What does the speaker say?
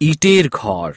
ইটের ঘর